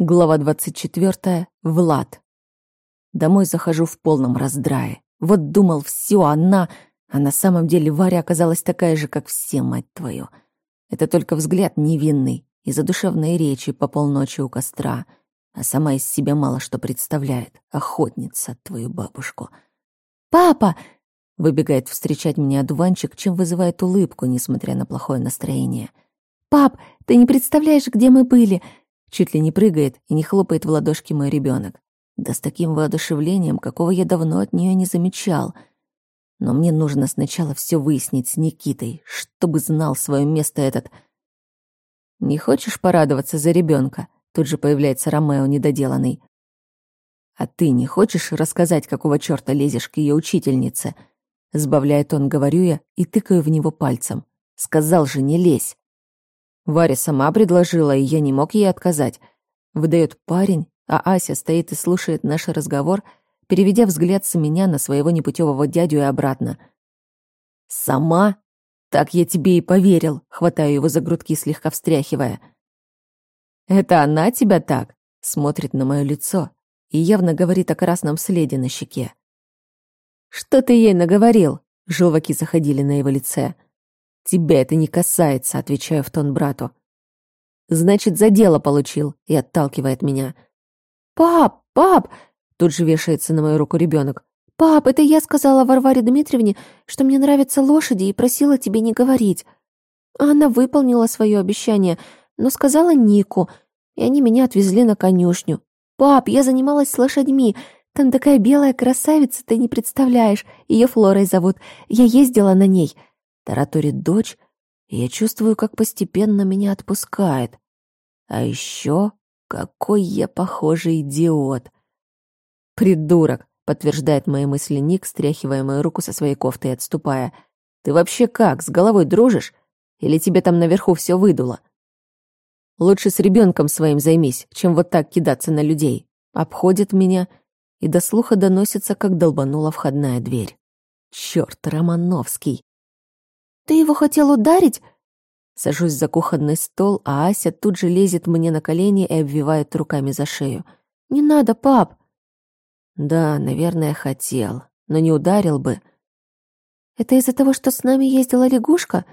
Глава 24. Влад. Домой захожу в полном раздрае. Вот думал, все, она... А на самом деле Варя оказалась такая же, как все, мать твою. Это только взгляд невинный и задушевные речи по полночи у костра. А сама из себя мало что представляет. Охотница, твою бабушку. «Папа!» — выбегает встречать меня одуванчик, чем вызывает улыбку, несмотря на плохое настроение. «Пап, ты не представляешь, где мы были!» Чуть ли не прыгает и не хлопает в ладошки мой ребенок. Да с таким воодушевлением, какого я давно от нее не замечал. Но мне нужно сначала все выяснить с Никитой, чтобы знал свое место этот. «Не хочешь порадоваться за ребенка? Тут же появляется Ромео недоделанный. «А ты не хочешь рассказать, какого чёрта лезешь к ее учительнице?» Сбавляет он, говорю я, и тыкаю в него пальцем. «Сказал же, не лезь!» Варя сама предложила, и я не мог ей отказать. Выдает парень, а Ася стоит и слушает наш разговор, переведя взгляд с меня на своего непутевого дядю и обратно. «Сама? Так я тебе и поверил», — хватаю его за грудки, слегка встряхивая. «Это она тебя так?» — смотрит на мое лицо и явно говорит о красном следе на щеке. «Что ты ей наговорил?» — желваки заходили на его лице. «Тебя это не касается», — отвечаю в тон брату. «Значит, за дело получил», — и отталкивает меня. «Пап, пап!» — тут же вешается на мою руку ребенок. «Пап, это я сказала Варваре Дмитриевне, что мне нравятся лошади и просила тебе не говорить. Она выполнила свое обещание, но сказала Нику, и они меня отвезли на конюшню. Пап, я занималась с лошадьми, там такая белая красавица, ты не представляешь. Ее Флорой зовут. Я ездила на ней тараторит дочь, и я чувствую, как постепенно меня отпускает. А еще какой я похожий идиот. Придурок, подтверждает мои мысли Ник, стряхивая мою руку со своей кофты и отступая. Ты вообще как, с головой дружишь? Или тебе там наверху все выдуло? Лучше с ребенком своим займись, чем вот так кидаться на людей. Обходит меня, и до слуха доносится, как долбанула входная дверь. Черт, Романовский! «Ты его хотел ударить?» Сажусь за кухонный стол, а Ася тут же лезет мне на колени и обвивает руками за шею. «Не надо, пап!» «Да, наверное, хотел, но не ударил бы». «Это из-за того, что с нами ездила лягушка?»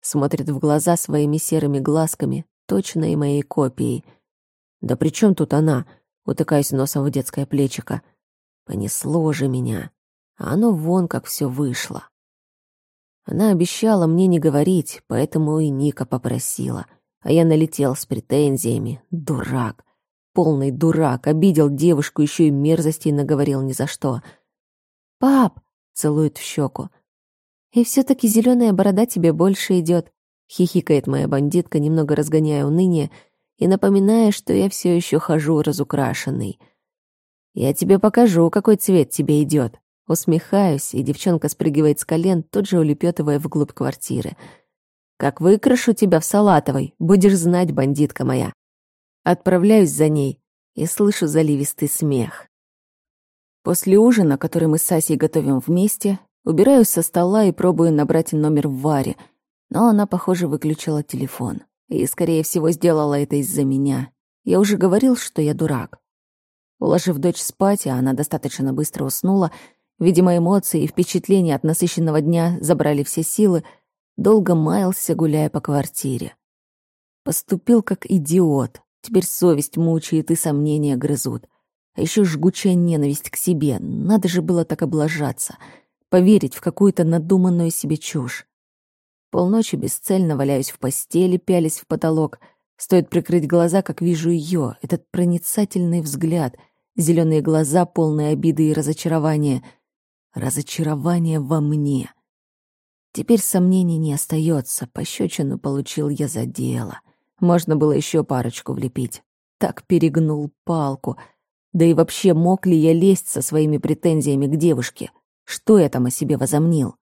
Смотрит в глаза своими серыми глазками, точно и моей копией. «Да при чем тут она?» Утыкаюсь носом в детское плечико. Понесло же меня. А оно вон как все вышло. Она обещала мне не говорить, поэтому и Ника попросила. А я налетел с претензиями. Дурак. Полный дурак. Обидел девушку, еще и мерзостей наговорил ни за что. «Пап!» — целует в щеку. «И все-таки зеленая борода тебе больше идет», — хихикает моя бандитка, немного разгоняя уныние и напоминая, что я все еще хожу разукрашенный. «Я тебе покажу, какой цвет тебе идет. Усмехаюсь, и девчонка спрыгивает с колен, тут же улепетывая вглубь квартиры. «Как выкрашу тебя в салатовой, будешь знать, бандитка моя». Отправляюсь за ней и слышу заливистый смех. После ужина, который мы с Асей готовим вместе, убираюсь со стола и пробую набрать номер в Варе, но она, похоже, выключила телефон. И, скорее всего, сделала это из-за меня. Я уже говорил, что я дурак. Уложив дочь спать, а она достаточно быстро уснула, Видимо, эмоции и впечатления от насыщенного дня забрали все силы, долго маялся, гуляя по квартире. Поступил как идиот. Теперь совесть мучает и сомнения грызут. А еще жгучая ненависть к себе. Надо же было так облажаться. Поверить в какую-то надуманную себе чушь. Полночи бесцельно валяюсь в постели, пялись в потолок. Стоит прикрыть глаза, как вижу ее, этот проницательный взгляд, зеленые глаза, полные обиды и разочарования — разочарование во мне. Теперь сомнений не остается, пощечину получил я за дело. Можно было еще парочку влепить. Так перегнул палку. Да и вообще, мог ли я лезть со своими претензиями к девушке? Что я там о себе возомнил?